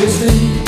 Tuesday.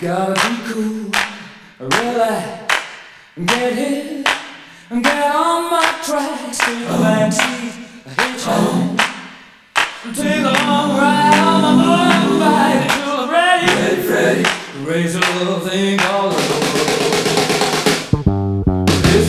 Gotta be cool, relax, get hit, get on my tracks. Take a back seat, I hit you. Take a long ride on my motorbike until I'm ready. Ready, ready. Raise a little thing all over. This